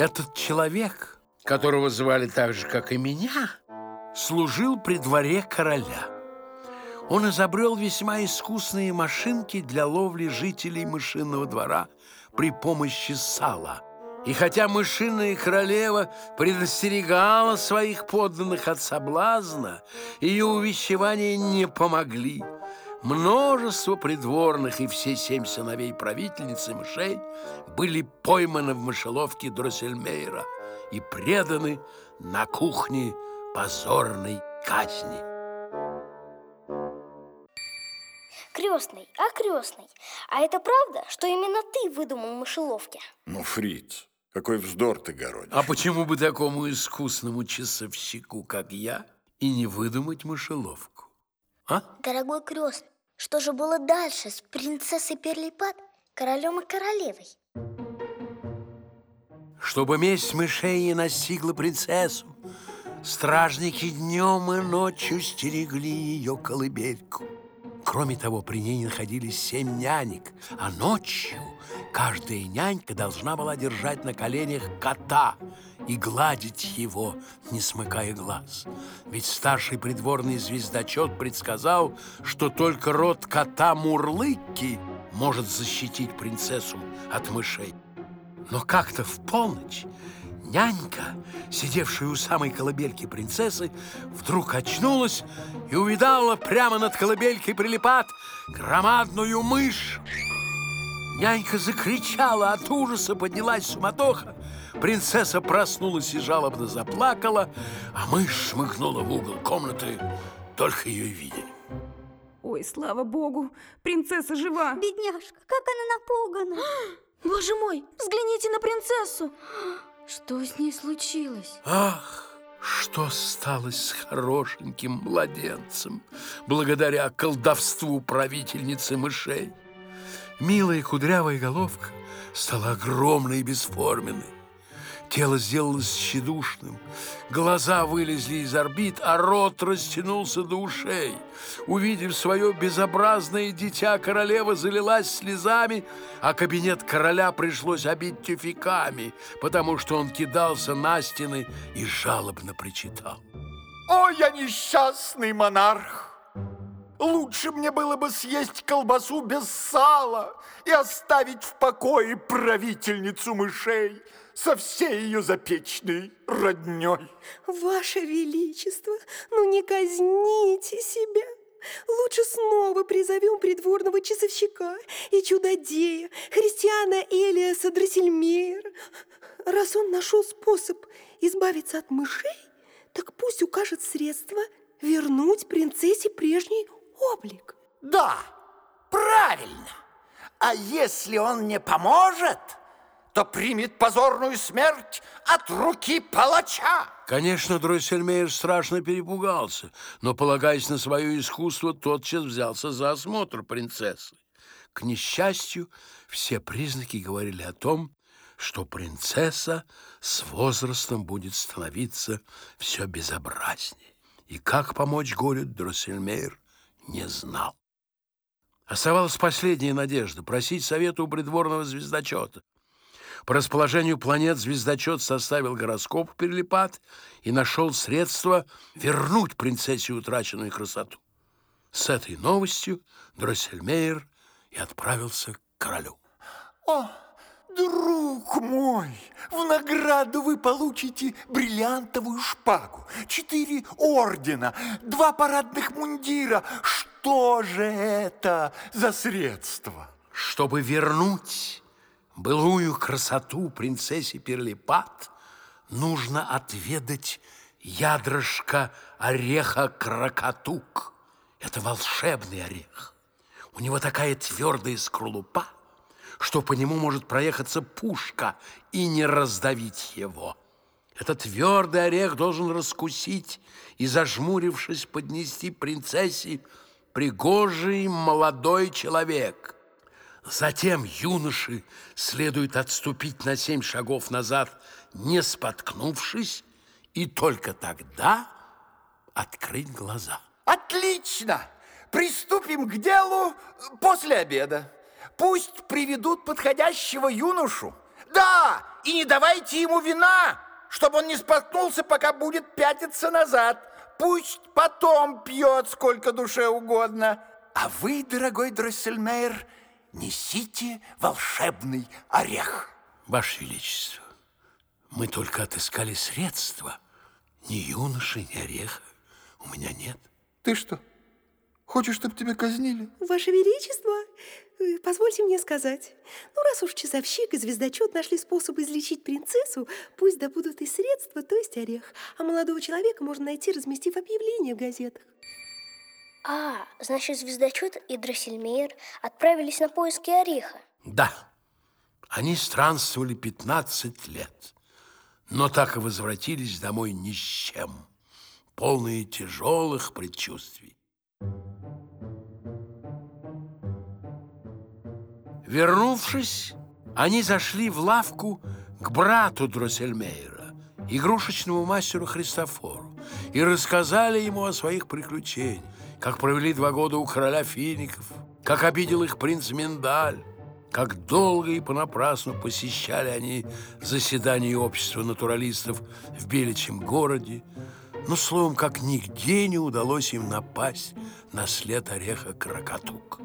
Этот человек, которого звали так же, как и меня, служил при дворе короля. Он изобрел весьма искусные машинки для ловли жителей мышиного двора при помощи сала. И хотя мышиная королева предостерегала своих подданных от соблазна, ее увещевания не помогли. Множество придворных и все семь сыновей правительницы мышей были пойманы в мышеловке Дроссельмейра и преданы на кухне позорной казни. Крестный, а крестный, а это правда, что именно ты выдумал мышеловки? Ну, Фриц, какой вздор ты городишь. А почему бы такому искусному часовщику, как я, и не выдумать мышеловку? А? Дорогой крестный, что же было дальше с принцессой Перлипат, королем и королевой? Чтобы месть мышей не настигла принцессу, стражники днем и ночью стерегли ее колыбельку. Кроме того, при ней находились семь нянек, а ночью каждая нянька должна была держать на коленях кота и гладить его, не смыкая глаз. Ведь старший придворный звездочет предсказал, что только род кота Мурлыки может защитить принцессу от мышей. Но как-то в полночь нянька, сидевшая у самой колыбельки принцессы, вдруг очнулась и увидала прямо над колыбелькой прилипат громадную мышь. Нянька закричала от ужаса, поднялась суматоха. Принцесса проснулась и жалобно заплакала, а мышь шмыгнула в угол комнаты, только ее и видели. Ой, слава богу, принцесса жива. Бедняжка, как она напугана. Боже мой, взгляните на принцессу. Что с ней случилось? Ах, что стало с хорошеньким младенцем благодаря колдовству правительницы мышей? Милая кудрявая головка стала огромной и бесформенной. Тело сделалось тщедушным, глаза вылезли из орбит, а рот растянулся до ушей. Увидев свое безобразное дитя, королева залилась слезами, а кабинет короля пришлось обить тюфяками, потому что он кидался на стены и жалобно причитал. О, я несчастный монарх! Лучше мне было бы съесть колбасу без сала и оставить в покое правительницу мышей со всей ее запечной родней. Ваше Величество, ну не казните себя. Лучше снова призовем придворного часовщика и чудодея, христиана Элиаса Дроссельмейра. Раз он нашел способ избавиться от мышей, так пусть укажет средства вернуть принцессе прежний облик. Да, правильно. А если он не поможет, то примет позорную смерть от руки палача. Конечно, Дроссельмейер страшно перепугался, но, полагаясь на свое искусство, тотчас взялся за осмотр принцессы. К несчастью, все признаки говорили о том, что принцесса с возрастом будет становиться все безобразнее. И как помочь горю Дроссельмейр не знал. Оставалась последняя надежда – просить совета у придворного звездочета. По расположению планет звездочет составил гороскоп Перелипат и нашел средства вернуть принцессе утраченную красоту. С этой новостью Дроссельмейер и отправился к королю. О, друг мой, в награду вы получите бриллиантовую шпагу, четыре ордена, два парадных мундира. Что же это за средство? Чтобы вернуть былую красоту принцессе Перлипат, нужно отведать ядрышко ореха крокотук. Это волшебный орех. У него такая твердая скорлупа, что по нему может проехаться пушка и не раздавить его. Этот твердый орех должен раскусить и, зажмурившись, поднести принцессе пригожий молодой человек. Затем юноше следует отступить на семь шагов назад, не споткнувшись, и только тогда открыть глаза. Отлично! Приступим к делу после обеда. Пусть приведут подходящего юношу. Да, и не давайте ему вина, чтобы он не споткнулся, пока будет пятиться назад. Пусть потом пьет сколько душе угодно. А вы, дорогой Дроссельмейр, несите волшебный орех. Ваше Величество, мы только отыскали средства. Ни юноши, ни ореха у меня нет. Ты что, хочешь, чтобы тебя казнили? Ваше Величество, позвольте мне сказать. Ну, раз уж часовщик и звездочет нашли способ излечить принцессу, пусть добудут и средства, то есть орех. А молодого человека можно найти, разместив объявление в газетах. А, значит, звездочет и Дроссельмейр отправились на поиски ореха. Да, они странствовали 15 лет, но так и возвратились домой ни с чем, полные тяжелых предчувствий. Вернувшись, они зашли в лавку к брату Дроссельмейра, игрушечному мастеру Христофору, и рассказали ему о своих приключениях, как провели два года у короля фиников, как обидел их принц Миндаль, как долго и понапрасну посещали они заседания общества натуралистов в Беличьем городе, но, словом, как нигде не удалось им напасть на след ореха Крокотук.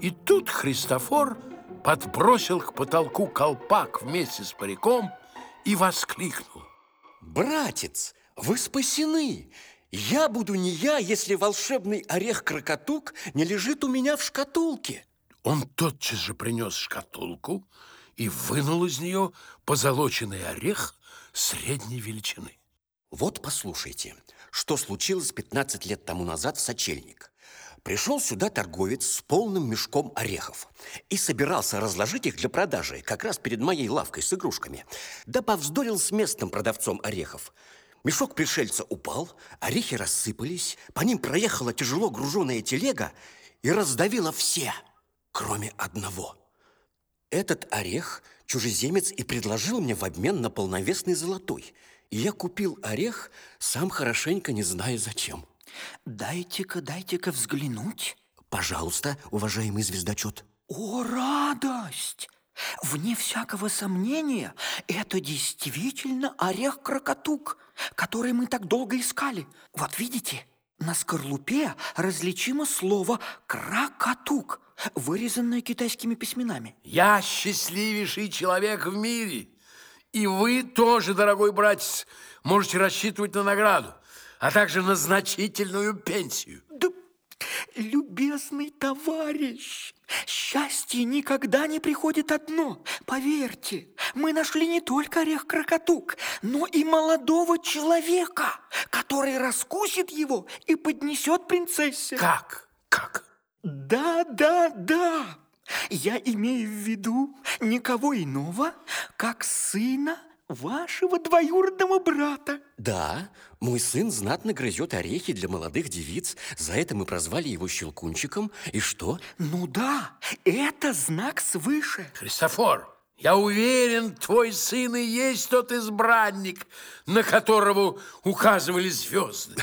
И тут Христофор подбросил к потолку колпак вместе с париком и воскликнул. Братец, вы спасены! Я буду не я, если волшебный орех Крокотук не лежит у меня в шкатулке. Он тотчас же принес шкатулку и вынул из нее позолоченный орех средней величины. Вот послушайте, что случилось 15 лет тому назад в Сочельник. Пришел сюда торговец с полным мешком орехов и собирался разложить их для продажи как раз перед моей лавкой с игрушками. Да повздорил с местным продавцом орехов. Мешок пришельца упал, орехи рассыпались, по ним проехала тяжело груженная телега и раздавила все, кроме одного. Этот орех чужеземец и предложил мне в обмен на полновесный золотой. И я купил орех, сам хорошенько не знаю зачем. Дайте-ка, дайте-ка взглянуть. Пожалуйста, уважаемый звездочет. О, радость! Вне всякого сомнения, это действительно орех-крокотук, который мы так долго искали. Вот видите, на скорлупе различимо слово «крокотук», вырезанное китайскими письменами. Я счастливейший человек в мире. И вы тоже, дорогой братец, можете рассчитывать на награду, а также на значительную пенсию. Да, любезный товарищ, счастье никогда не приходит одно. Поверьте, мы нашли не только орех крокотук, но и молодого человека, который раскусит его и поднесет принцессе. Как? Как? Да, да, да. Я имею в виду никого иного, как сына вашего двоюродного брата. Да, мой сын знатно грызет орехи для молодых девиц. За это мы прозвали его Щелкунчиком. И что? Ну да, это знак свыше. Христофор, я уверен, твой сын и есть тот избранник, на которого указывали звезды.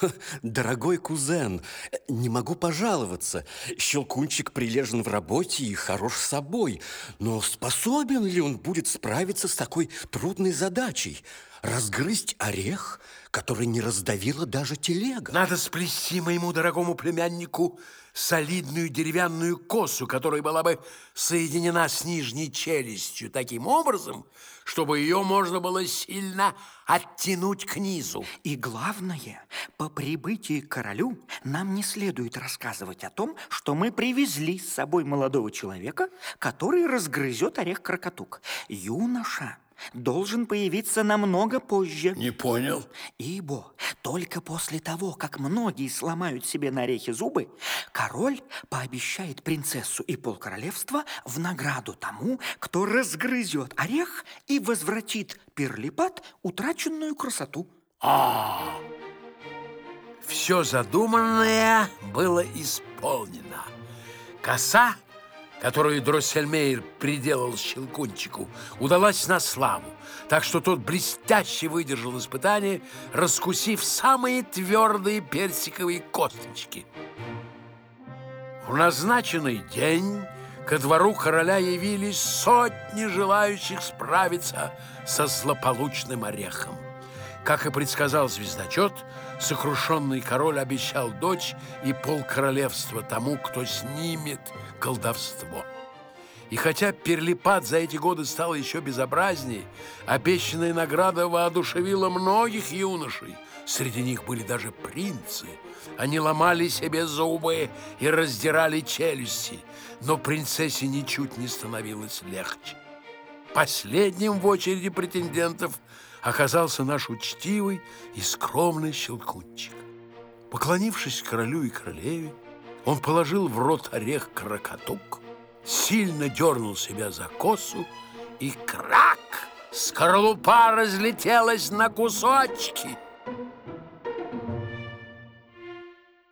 Дорогой кузен, не могу пожаловаться. Щелкунчик прилежен в работе и хорош собой. Но способен ли он будет справиться с такой трудной задачей? Разгрызть орех, который не раздавила даже телега. Надо сплести моему дорогому племяннику солидную деревянную косу, которая была бы соединена с нижней челюстью таким образом, чтобы ее можно было сильно оттянуть к низу. И главное, по прибытии к королю нам не следует рассказывать о том, что мы привезли с собой молодого человека, который разгрызет орех крокотук. Юноша должен появиться намного позже. Не понял. Ибо только после того, как многие сломают себе на орехи зубы, король пообещает принцессу и полкоролевства в награду тому, кто разгрызет орех и возвратит перлипат утраченную красоту. А, все задуманное было исполнено. Коса которую Дроссельмейр приделал Щелкунчику, удалась на славу, так что тот блестяще выдержал испытание, раскусив самые твердые персиковые косточки. В назначенный день ко двору короля явились сотни желающих справиться со злополучным орехом. Как и предсказал звездочет, сокрушенный король обещал дочь и пол королевства тому, кто снимет колдовство. И хотя Перлипат за эти годы стал еще безобразнее, обещанная награда воодушевила многих юношей. Среди них были даже принцы. Они ломали себе зубы и раздирали челюсти, но принцессе ничуть не становилось легче. Последним в очереди претендентов оказался наш учтивый и скромный щелкунчик. Поклонившись королю и королеве, он положил в рот орех крокотук, сильно дернул себя за косу и крак! Скорлупа разлетелась на кусочки –